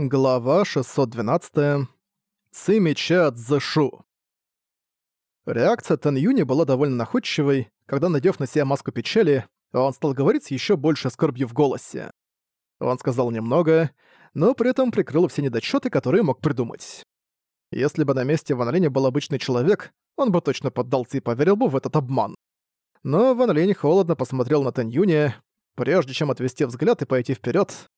Глава 612. Ци меча Цзэшу. Реакция Тэн Юни была довольно находчивой, когда, надев на себя маску печали, он стал говорить с ещё больше скорбью в голосе. Он сказал немного, но при этом прикрыл все недочёты, которые мог придумать. Если бы на месте Ван Линя был обычный человек, он бы точно поддался и поверил бы в этот обман. Но Ван Линь холодно посмотрел на Тэн Юни, прежде чем отвести взгляд и пойти вперёд,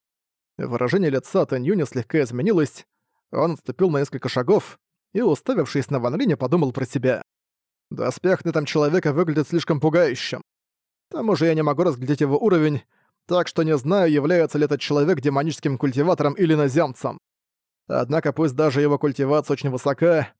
Выражение лица Тэнь Юни слегка изменилось, он отступил на несколько шагов и, уставившись на Ван Линя, подумал про себя. «Доспех на этом человека выглядит слишком пугающим. К тому же я не могу разглядеть его уровень, так что не знаю, является ли этот человек демоническим культиватором или наземцем. Однако пусть даже его культивация очень высока,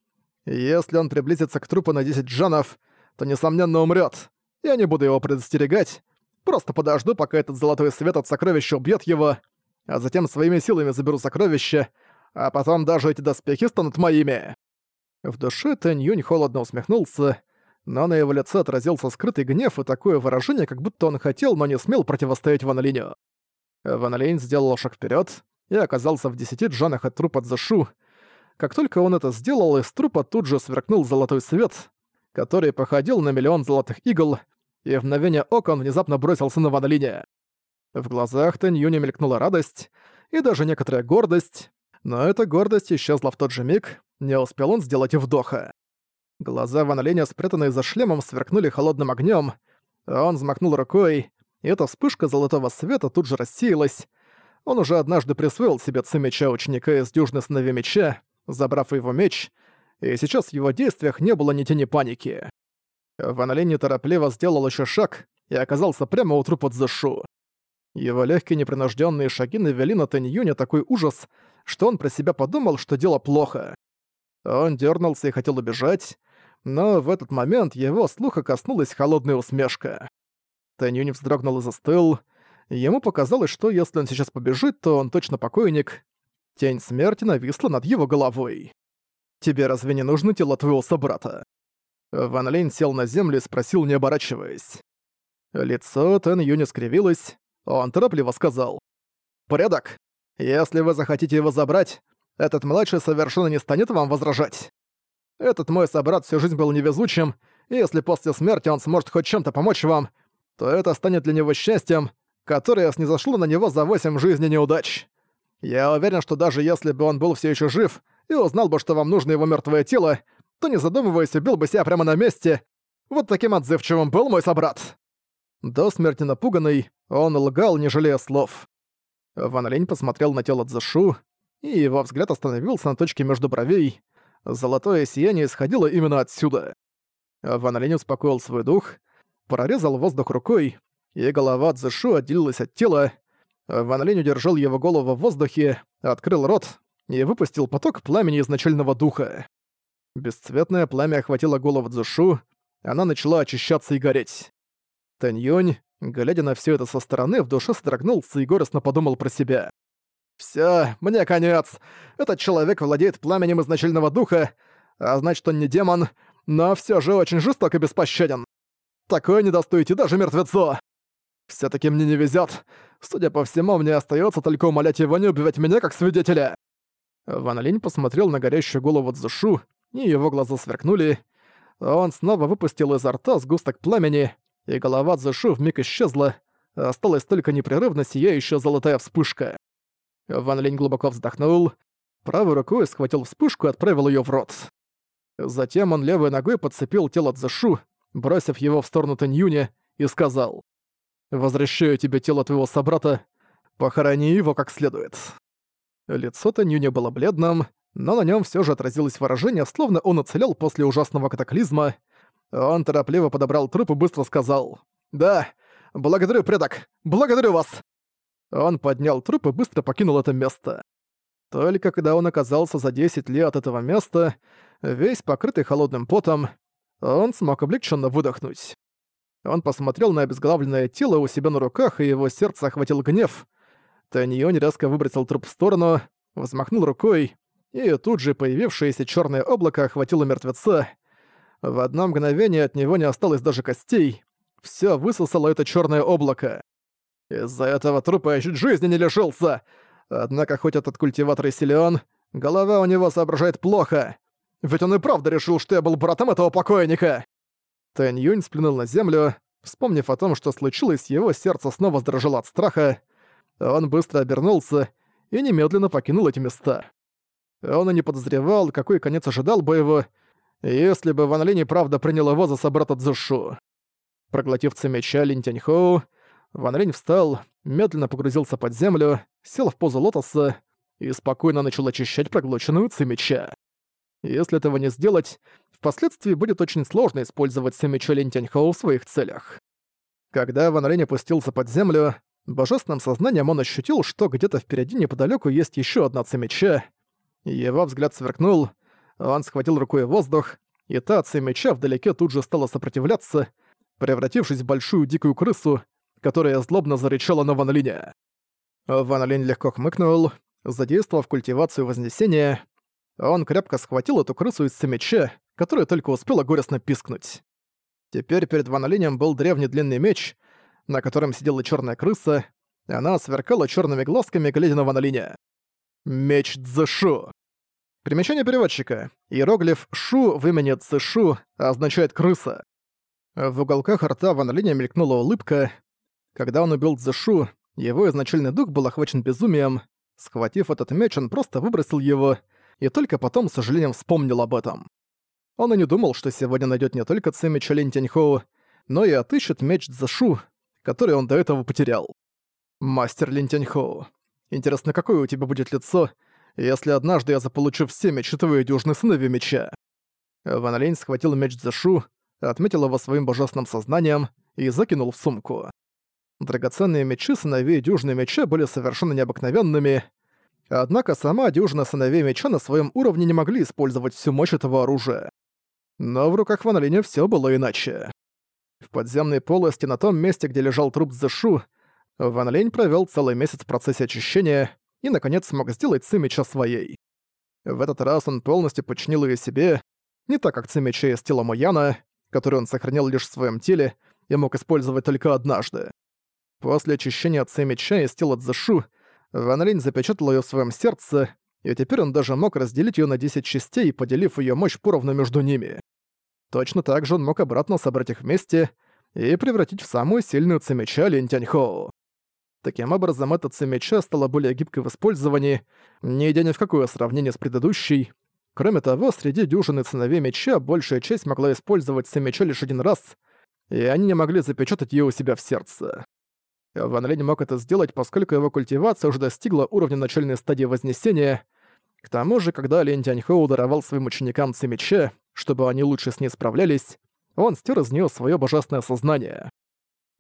если он приблизится к трупу на 10 джанов, то, несомненно, умрет. Я не буду его предостерегать, просто подожду, пока этот золотой свет от сокровища убьет его, а затем своими силами заберу сокровища, а потом даже эти доспехи станут моими». В душе Тэнь Юнь холодно усмехнулся, но на его лице отразился скрытый гнев и такое выражение, как будто он хотел, но не смел противостоять Ван Линю. Ван Линь сделал шаг вперед и оказался в десяти джанах от трупа Цзэшу. Как только он это сделал, из трупа тут же сверкнул золотой свет, который походил на миллион золотых игл, и в мгновение ока он внезапно бросился на Ван Линя. В глазах Тэнь Юни мелькнула радость и даже некоторая гордость, но эта гордость исчезла в тот же миг, не успел он сделать и вдоха. Глаза Ван Линя, спрятанные за шлемом, сверкнули холодным огнем. Он взмахнул рукой, и эта вспышка золотого света тут же рассеялась. Он уже однажды присвоил себе ци меча ученика из дюжины сыновей меча, забрав его меч, и сейчас в его действиях не было ни тени паники. Ван Линь неторопливо сделал еще шаг и оказался прямо у трупа Цзэшу. Его легкие непринужденные шаги навели на Таньюня такой ужас, что он про себя подумал, что дело плохо. Он дернулся и хотел убежать, но в этот момент его слуха коснулась холодная усмешка. Таньюнь вздрогнул и застыл. Ему показалось, что если он сейчас побежит, то он точно покойник. Тень смерти нависла над его головой. «Тебе разве не нужно тело твоего собрата?» Ван Линь сел на землю и спросил, не оборачиваясь. Лицо Тэн Юни скривилось, он торопливо сказал. «Порядок. Если вы захотите его забрать, этот младший совершенно не станет вам возражать. Этот мой собрат всю жизнь был невезучим, и если после смерти он сможет хоть чем-то помочь вам, то это станет для него счастьем, которое снизошло на него за восемь жизней неудач. Я уверен, что даже если бы он был все еще жив и узнал бы, что вам нужно его мертвое тело, то не задумываясь убил бы себя прямо на месте. Вот таким отзывчивым был мой собрат. До смерти напуганный, он лгал, не жалея слов. Ван Линь посмотрел на тело Цзэшу, и его взгляд остановился на точке между бровей. Золотое сияние исходило именно отсюда. Ван Линь успокоил свой дух, прорезал воздух рукой, и голова Цзэшу отделилась от тела. Ван Линь удержал его голову в воздухе, открыл рот и выпустил поток пламени изначального духа. Бесцветное пламя охватило голову Цзэшу, она начала очищаться и гореть. Таньёнь, глядя на все это со стороны, в душе содрогнулся и горестно подумал про себя. «Всё, мне конец. Этот человек владеет пламенем изначального духа, а значит, он не демон, но всё же очень жесток и беспощаден. Такое не достоите даже мертвецу. Всё-таки мне не везёт. Судя по всему, мне остаётся только умолять его не убивать меня как свидетеля». Ван Линь посмотрел на горящую голову Цзушу, и его глаза сверкнули. Он снова выпустил изо рта сгусток пламени, и голова Цзэшу вмиг исчезла, осталась только непрерывно сияющая золотая вспышка. Ван Линь глубоко вздохнул, правой рукой схватил вспышку и отправил ее в рот. Затем он левой ногой подцепил тело Цзэшу, бросив его в сторону Тэньюня, и сказал «Возвращаю тебе тело твоего собрата, похорони его как следует». Лицо Тэньюня было бледным, но на нем все же отразилось выражение, словно он уцелел после ужасного катаклизма, он торопливо подобрал труп и быстро сказал «Да, благодарю, предок, благодарю вас!» Он поднял труп и быстро покинул это место. Только когда он оказался за 10 лет от этого места, весь покрытый холодным потом, он смог облегченно выдохнуть. Он посмотрел на обезглавленное тело у себя на руках, и его сердце охватил гнев. Таньон резко выбросил труп в сторону, взмахнул рукой, и тут же появившееся черное облако охватило мертвеца. В одно мгновение от него не осталось даже костей. Всё высосало это чёрное облако. Из-за этого трупа я чуть жизни не лишился. Однако хоть этот культиватор и силён, голова у него соображает плохо. Ведь он и правда решил, что я был братом этого покойника. Тэнь Юнь сплюнул на землю, вспомнив о том, что случилось, его сердце снова сдрожало от страха. Он быстро обернулся и немедленно покинул эти места. Он и не подозревал, какой конец ожидал бы его, если бы Ван Линь правда принял его за собрата Цзушу. Проглотив цемеча Линь Тяньхоу, Ван Линь встал, медленно погрузился под землю, сел в позу лотоса и спокойно начал очищать проглоченную цемеча. Если этого не сделать, впоследствии будет очень сложно использовать цемеча Линь Тяньхоу в своих целях. Когда Ван Линь опустился под землю, божественным сознанием он ощутил, что где-то впереди неподалеку есть еще одна цемеча. Его взгляд сверкнул, он схватил рукой воздух, и та меча вдалеке тут же стала сопротивляться, превратившись в большую дикую крысу, которая злобно зарычала на Ван Линя. Ван Линь легко хмыкнул, задействовав культивацию Вознесения, он крепко схватил эту крысу из меча, которая только успела горестно пискнуть. Теперь перед Ван Линем был древний длинный меч, на котором сидела черная крыса, и она сверкала черными глазками, глядя на Ван Линя. Меч Цзэшу. Примечание переводчика. Иероглиф «шу» в имени «цэшу» означает «крыса». В уголках рта Ван Линя мелькнула улыбка. Когда он убил Цзэшу, его изначальный дух был охвачен безумием. Схватив этот меч, он просто выбросил его, и только потом с сожалением вспомнил об этом. Он и не думал, что сегодня найдет не только Ци меча Линь Тяньхоу, но и отыщет меч Цзэшу, который он до этого потерял. Мастер Линь Тяньхоу. Интересно, какое у тебя будет лицо, если однажды я заполучу все мечи твоей дюжины сыновей меча». Ван Линь схватил меч Цзэшу, отметил его своим божественным сознанием и закинул в сумку. Драгоценные мечи сыновей дюжины меча были совершенно необыкновенными, однако сама дюжина сыновей меча на своем уровне не могли использовать всю мощь этого оружия. Но в руках Ван Линя всё было иначе. В подземной полости на том месте, где лежал труп Зэшу, Ван Линь провёл целый месяц в процессе очищения, и, наконец, смог сделать Цимича своей. В этот раз он полностью подчинил ее себе, не так как Цимича из тела Мояна, который он сохранил лишь в своем теле и мог использовать только однажды. После очищения Цимича из тела Цзэшу, Ван Линь запечатал ее в своем сердце, и теперь он даже мог разделить ее на 10 частей, поделив ее мощь поровну между ними. Точно так же он мог обратно собрать их вместе и превратить в самую сильную Цимича Линь Тяньхоу. Таким образом, эта меча стала более гибкой в использовании, не идя ни в какое сравнение с предыдущей. Кроме того, среди дюжины сыновей меча большая часть могла использовать меча лишь один раз, и они не могли запечатать ее у себя в сердце. Ван Линь мог это сделать, поскольку его культивация уже достигла уровня начальной стадии Вознесения. К тому же, когда Лин Тяньхоу даровал своим ученикам меча, чтобы они лучше с ней справлялись, он стер из нее свое божественное сознание.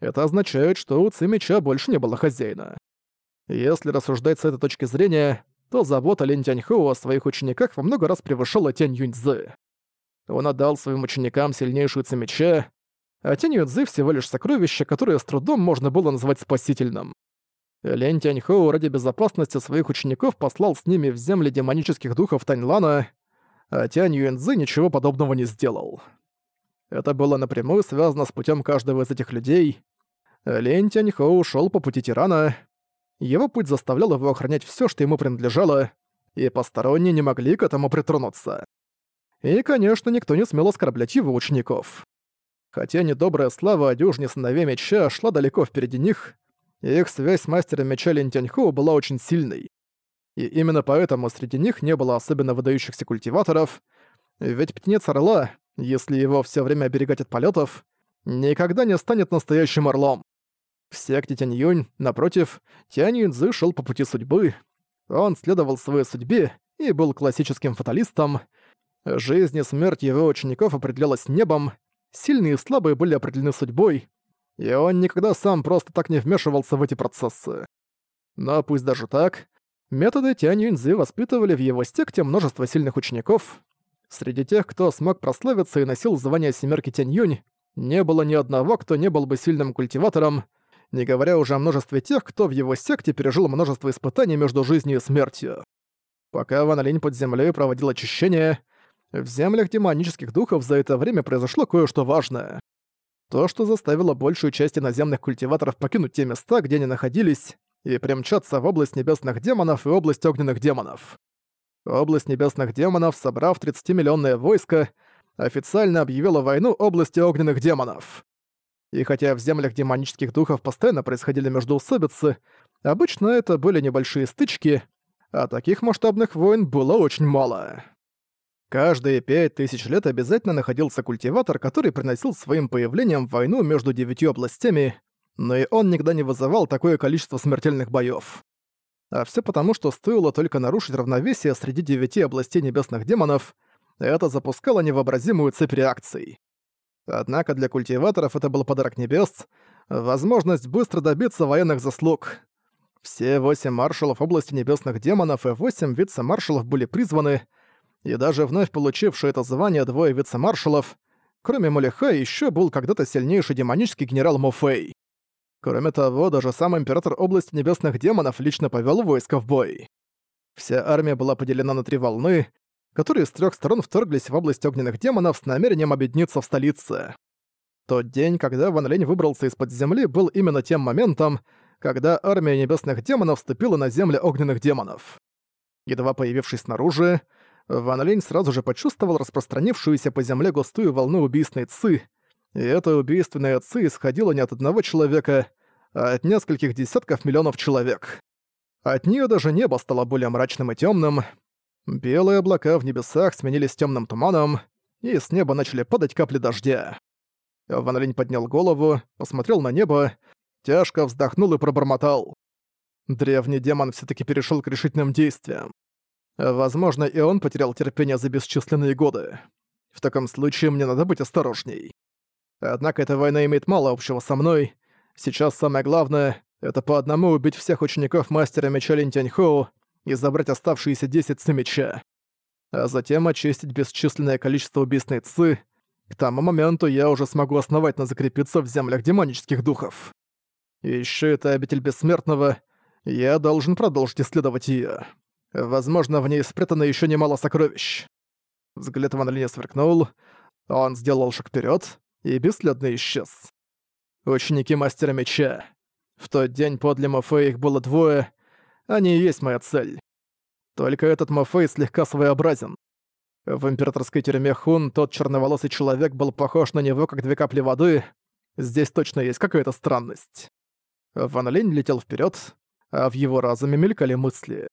Это означает, что у Ци больше не было хозяина. Если рассуждать с этой точки зрения, то забота Лин Тяньхоу о своих учениках во много раз превышала Тянь Юньцзы. Он отдал своим ученикам сильнейшую Ци а Тянь Юньцзы всего лишь сокровище, которое с трудом можно было назвать спасительным. Лин Тяньхоу ради безопасности своих учеников послал с ними в земли демонических духов Таньлана, а Тянь Юньцзы ничего подобного не сделал. Это было напрямую связано с путем каждого из этих людей, Лин Тяньхоу ушёл по пути тирана. Его путь заставлял его охранять всё, что ему принадлежало, и посторонние не могли к этому притронуться. И, конечно, никто не смел оскорблять его учеников. Хотя недобрая слава о дюжне сыновей меча шла далеко впереди них, их связь с мастером меча Лин Тяньхоу была очень сильной. И именно поэтому среди них не было особенно выдающихся культиваторов, ведь птенец орла, если его всё время оберегать от полётов, никогда не станет настоящим орлом. В секте Тянь-Юнь, напротив, Тянь-Юньцзы шел по пути судьбы. Он следовал своей судьбе и был классическим фаталистом. Жизнь и смерть его учеников определялась небом, сильные и слабые были определены судьбой, и он никогда сам просто так не вмешивался в эти процессы. Но пусть даже так, методы Тянь Юньцзы воспитывали в его секте множество сильных учеников. Среди тех, кто смог прославиться и носил звание Семерки Тянь Юнь, не было ни одного, кто не был бы сильным культиватором, не говоря уже о множестве тех, кто в его секте пережил множество испытаний между жизнью и смертью. Пока Ван Линь под землей проводил очищение, в землях демонических духов за это время произошло кое-что важное. То, что заставило большую часть иноземных культиваторов покинуть те места, где они находились, и примчаться в область небесных демонов и область огненных демонов. Область небесных демонов, собрав 30-миллионное войско, официально объявила войну области огненных демонов. И хотя в землях демонических духов постоянно происходили междоусобицы, обычно это были небольшие стычки, а таких масштабных войн было очень мало. Каждые пять тысяч лет обязательно находился культиватор, который приносил своим появлением войну между девятью областями, но и он никогда не вызывал такое количество смертельных боёв. А всё потому, что стоило только нарушить равновесие среди девяти областей небесных демонов, это запускало невообразимую цепь реакций. Однако для культиваторов это был подарок небес, возможность быстро добиться военных заслуг. Все восемь маршалов области небесных демонов и восемь вице-маршалов были призваны, и даже вновь получившие это звание двое вице-маршалов, кроме Малиха, еще был когда-то сильнейший демонический генерал Мофей. Кроме того, даже сам император области небесных демонов лично повел войско в бой. Вся армия была поделена на три волны, которые с трех сторон вторглись в область огненных демонов с намерением объединиться в столице. Тот день, когда Ван Лень выбрался из-под земли, был именно тем моментом, когда армия небесных демонов вступила на земли огненных демонов. Едва появившись снаружи, Ван Лень сразу же почувствовал распространившуюся по земле густую волну убийственной ци, и эта убийственная ци исходила не от одного человека, а от нескольких десятков миллионов человек. От нее даже небо стало более мрачным и темным. Белые облака в небесах сменились темным туманом, и с неба начали падать капли дождя. Ван Линь поднял голову, посмотрел на небо, тяжко вздохнул и пробормотал. Древний демон все таки перешел к решительным действиям. Возможно, и он потерял терпение за бесчисленные годы. В таком случае мне надо быть осторожней. Однако эта война имеет мало общего со мной. Сейчас самое главное — это по одному убить всех учеников мастера меча Лин Тяньхоу и забрать оставшиеся 10 ци меча. А затем очистить бесчисленное количество убийственной ци. К тому моменту я уже смогу основательно закрепиться в землях демонических духов. И ещё это обитель бессмертного. Я должен продолжить исследовать её. Возможно, в ней спрятано ещё немало сокровищ. Взгляд Ван Линя сверкнул. Он сделал шаг вперед, и бесследно исчез. Ученики Мастера Меча. В тот день подле Мафея их было двое, они и есть моя цель. Только этот Мафей слегка своеобразен. В императорской тюрьме Хун тот черноволосый человек был похож на него, как две капли воды. Здесь точно есть какая-то странность. Ван Линь летел вперед, а в его разуме мелькали мысли.